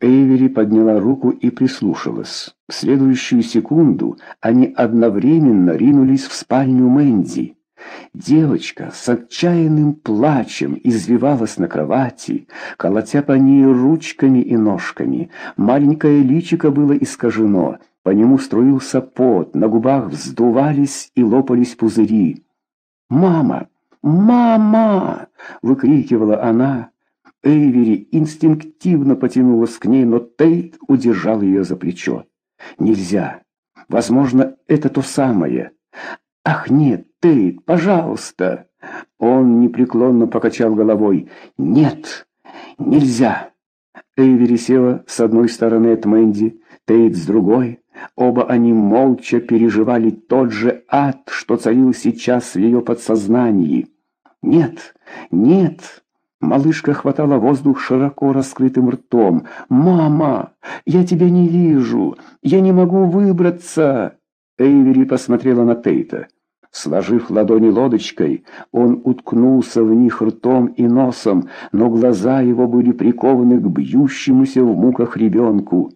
Эйвери подняла руку и прислушалась. В следующую секунду они одновременно ринулись в спальню Мэнди. Девочка с отчаянным плачем извивалась на кровати, колотя по ней ручками и ножками. Маленькое личико было искажено, по нему струился пот, на губах вздувались и лопались пузыри. «Мама! Мама!» — выкрикивала она. Эйвери инстинктивно потянулась к ней, но Тейт удержал ее за плечо. «Нельзя. Возможно, это то самое. Ах, нет, Тейт, пожалуйста!» Он непреклонно покачал головой. «Нет, нельзя!» Эйвери села с одной стороны от Мэнди, Тейт с другой. Оба они молча переживали тот же ад, что царил сейчас в ее подсознании. «Нет, нет!» Малышка хватала воздух широко раскрытым ртом. «Мама, я тебя не вижу! Я не могу выбраться!» Эйвери посмотрела на Тейта. Сложив ладони лодочкой, он уткнулся в них ртом и носом, но глаза его были прикованы к бьющемуся в муках ребенку.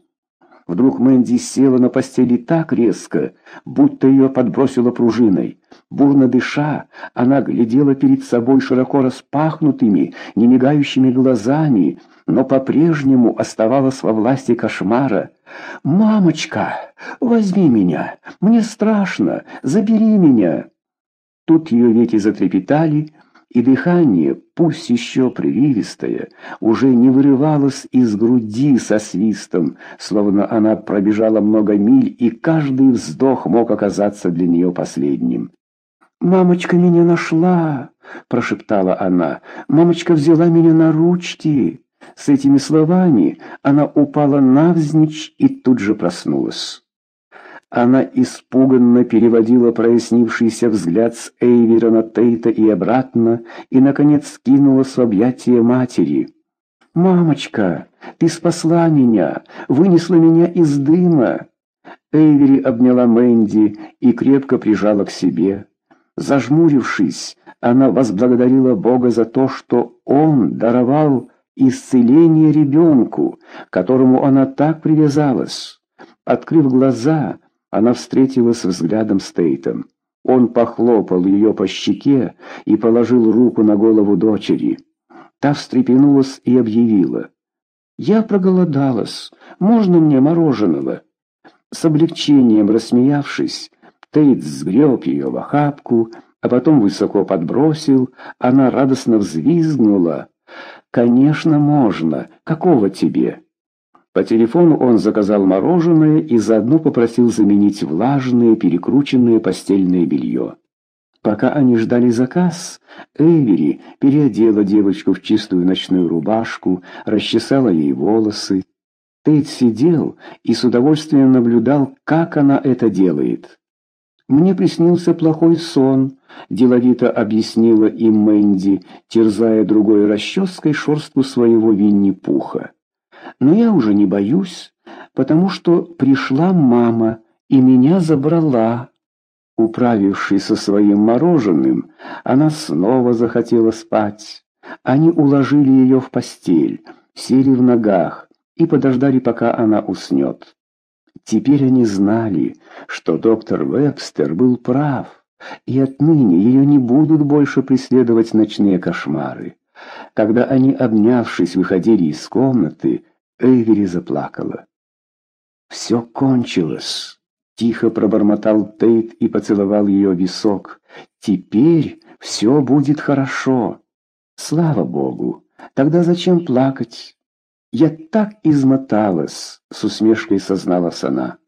Вдруг Мэнди села на постели так резко, будто ее подбросило пружиной. Бурно дыша, она глядела перед собой широко распахнутыми, немигающими глазами, но по-прежнему оставалась во власти кошмара. «Мамочка, возьми меня! Мне страшно! Забери меня!» Тут ее веки затрепетали, и дыхание, пусть еще прерывистое, уже не вырывалось из груди со свистом, словно она пробежала много миль, и каждый вздох мог оказаться для нее последним. «Мамочка меня нашла!» — прошептала она. «Мамочка взяла меня на ручки!» С этими словами она упала навзничь и тут же проснулась. Она испуганно переводила прояснившийся взгляд с Эйвера на Тейта и обратно, и, наконец, скинулась в объятия матери. «Мамочка, ты спасла меня, вынесла меня из дыма!» Эйвери обняла Мэнди и крепко прижала к себе. Зажмурившись, она возблагодарила Бога за то, что Он даровал исцеление ребенку, которому она так привязалась. Открыв глаза, она встретилась взглядом с Тейтом. Он похлопал ее по щеке и положил руку на голову дочери. Та встрепенулась и объявила. «Я проголодалась. Можно мне мороженого?» С облегчением рассмеявшись, Тейт сгреб ее в охапку, а потом высоко подбросил. Она радостно взвизгнула. «Конечно, можно. Какого тебе?» По телефону он заказал мороженое и заодно попросил заменить влажное, перекрученное постельное белье. Пока они ждали заказ, Эйвери переодела девочку в чистую ночную рубашку, расчесала ей волосы. Тейт сидел и с удовольствием наблюдал, как она это делает. «Мне приснился плохой сон», — деловито объяснила им Мэнди, терзая другой расческой шорстку своего Винни-Пуха. Но я уже не боюсь, потому что пришла мама и меня забрала. Управившись со своим мороженым, она снова захотела спать. Они уложили ее в постель, сели в ногах и подождали, пока она уснет. Теперь они знали, что доктор Вебстер был прав, и отныне ее не будут больше преследовать ночные кошмары. Когда они, обнявшись, выходили из комнаты, Эйвери заплакала. «Все кончилось», — тихо пробормотал Тейт и поцеловал ее висок. «Теперь все будет хорошо. Слава Богу! Тогда зачем плакать?» «Я так измоталась», — с усмешкой созналась она.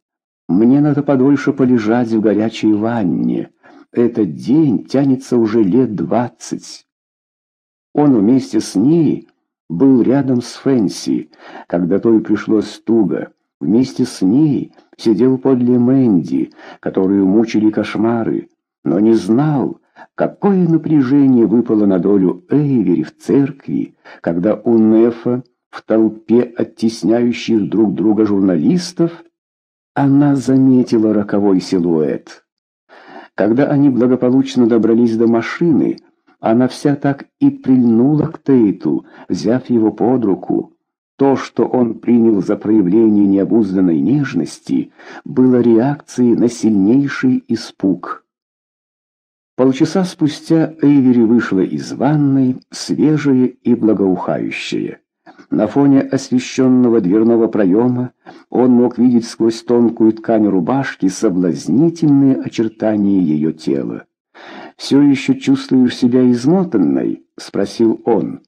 «Мне надо подольше полежать в горячей ванне. Этот день тянется уже лет двадцать». Он вместе с ней был рядом с Фэнси, когда той пришлось туго. Вместе с ней сидел подле Мэнди, которую мучили кошмары, но не знал, какое напряжение выпало на долю Эйвери в церкви, когда у Нефа в толпе оттесняющих друг друга журналистов она заметила роковой силуэт. Когда они благополучно добрались до машины, она вся так и прильнула к Тейту, взяв его под руку. То, что он принял за проявление необузданной нежности, было реакцией на сильнейший испуг. Полчаса спустя Эйвери вышла из ванной, свежая и благоухающая. На фоне освещенного дверного проема он мог видеть сквозь тонкую ткань рубашки соблазнительные очертания ее тела. «Все еще чувствуешь себя измотанной?» — спросил он.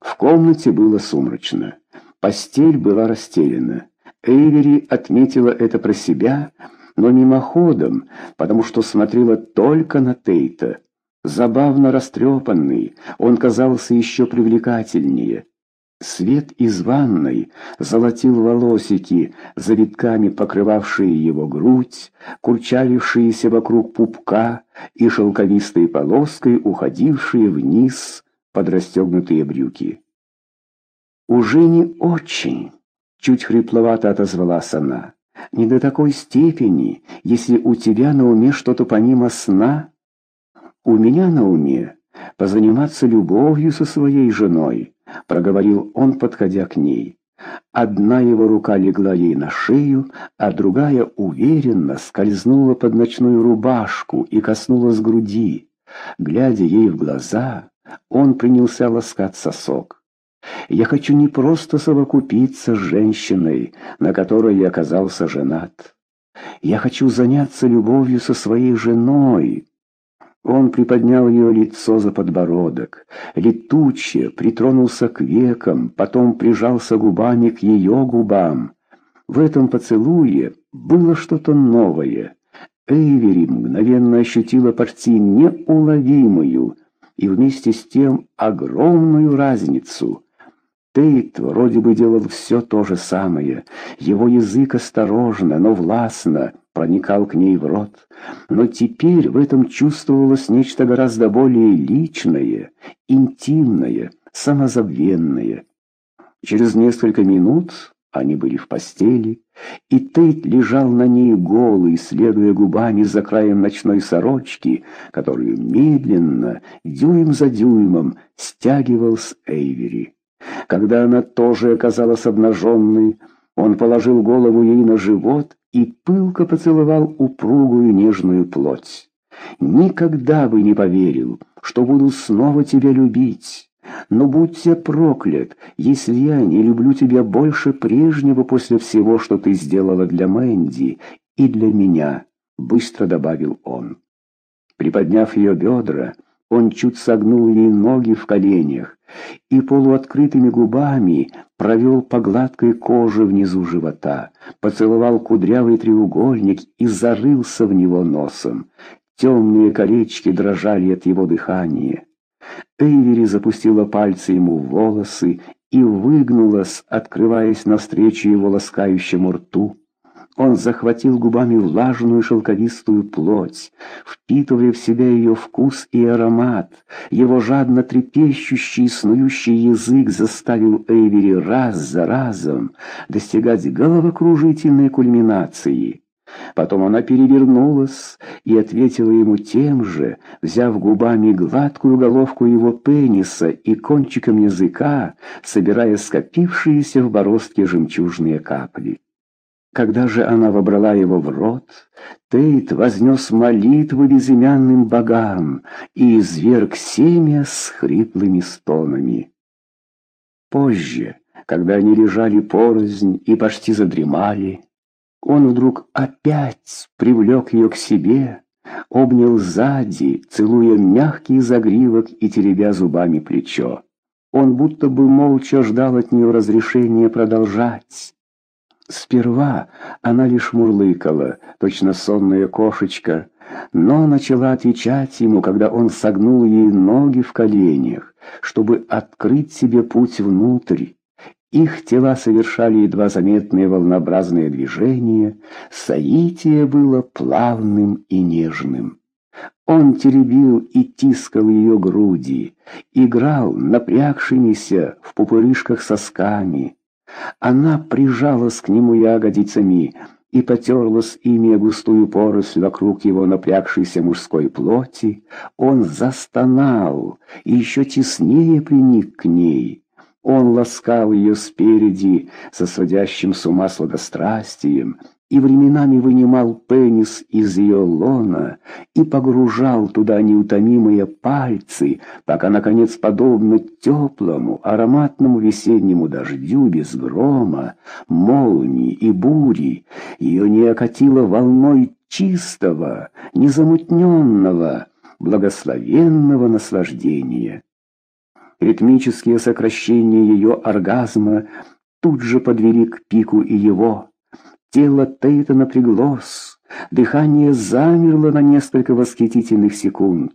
В комнате было сумрачно. Постель была расстелена. Эйвери отметила это про себя, но мимоходом, потому что смотрела только на Тейта. Забавно растрепанный, он казался еще привлекательнее. Свет из ванной золотил волосики, завитками покрывавшие его грудь, курчавившиеся вокруг пупка и шелковистой полоской уходившие вниз под расстегнутые брюки. «Уже не очень», — чуть хрипловато отозвалась она. «Не до такой степени, если у тебя на уме что-то помимо сна. У меня на уме позаниматься любовью со своей женой», — проговорил он, подходя к ней. Одна его рука легла ей на шею, а другая уверенно скользнула под ночную рубашку и коснулась груди. Глядя ей в глаза, он принялся ласкать сосок. Я хочу не просто совокупиться с женщиной, на которой я оказался женат. Я хочу заняться любовью со своей женой. Он приподнял ее лицо за подбородок, летуче притронулся к векам, потом прижался губами к ее губам. В этом поцелуе было что-то новое. Эйвери мгновенно ощутила почти неуловимую и вместе с тем огромную разницу — Тейт вроде бы делал все то же самое. Его язык осторожно, но властно проникал к ней в рот. Но теперь в этом чувствовалось нечто гораздо более личное, интимное, самозабвенное. Через несколько минут они были в постели, и Тейт лежал на ней голый, следуя губами за краем ночной сорочки, которую медленно, дюйм за дюймом, стягивал с Эйвери. Когда она тоже оказалась обнаженной, он положил голову ей на живот и пылко поцеловал упругую нежную плоть. «Никогда бы не поверил, что буду снова тебя любить. Но будь я проклят, если я не люблю тебя больше прежнего после всего, что ты сделала для Мэнди и для меня», — быстро добавил он. Приподняв ее бедра, он чуть согнул ей ноги в коленях и полуоткрытыми губами провел по гладкой коже внизу живота, поцеловал кудрявый треугольник и зарылся в него носом. Темные колечки дрожали от его дыхания. Эйвери запустила пальцы ему в волосы и выгнулась, открываясь навстречу его ласкающему рту. Он захватил губами влажную шелковистую плоть, впитывая в себя ее вкус и аромат. Его жадно трепещущий, снующий язык заставил Эйвери раз за разом достигать головокружительной кульминации. Потом она перевернулась и ответила ему тем же, взяв губами гладкую головку его пениса и кончиком языка, собирая скопившиеся в бороздке жемчужные капли. Когда же она вобрала его в рот, Тейт вознес молитвы безымянным богам и изверг семя с хриплыми стонами. Позже, когда они лежали порознь и почти задремали, он вдруг опять привлек ее к себе, обнял сзади, целуя мягкий загривок и теребя зубами плечо. Он будто бы молча ждал от нее разрешения продолжать. Сперва она лишь мурлыкала, точно сонная кошечка, но начала отвечать ему, когда он согнул ей ноги в коленях, чтобы открыть себе путь внутрь. Их тела совершали едва заметные волнообразные движения, соитие было плавным и нежным. Он теребил и тискал ее груди, играл напрягшимися в пупырышках сосками, она прижалась к нему ягодицами и потерлась ими густую поросль вокруг его напрягшейся мужской плоти. Он застонал и еще теснее приник к ней. Он ласкал ее спереди со сводящим с ума сладострастием и временами вынимал пенис из ее лона и погружал туда неутомимые пальцы, пока, наконец, подобно теплому, ароматному весеннему дождю без грома, молнии и бури, ее не окатило волной чистого, незамутненного, благословенного наслаждения. Ритмические сокращения ее оргазма тут же подвели к пику и его. Тело Тейта напряглось, дыхание замерло на несколько восхитительных секунд.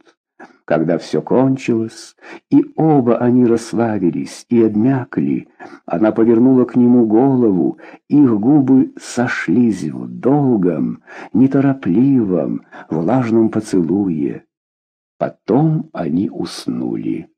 Когда все кончилось, и оба они расслабились и обмякли, она повернула к нему голову, их губы сошлись в долгом, неторопливом, влажном поцелуе. Потом они уснули.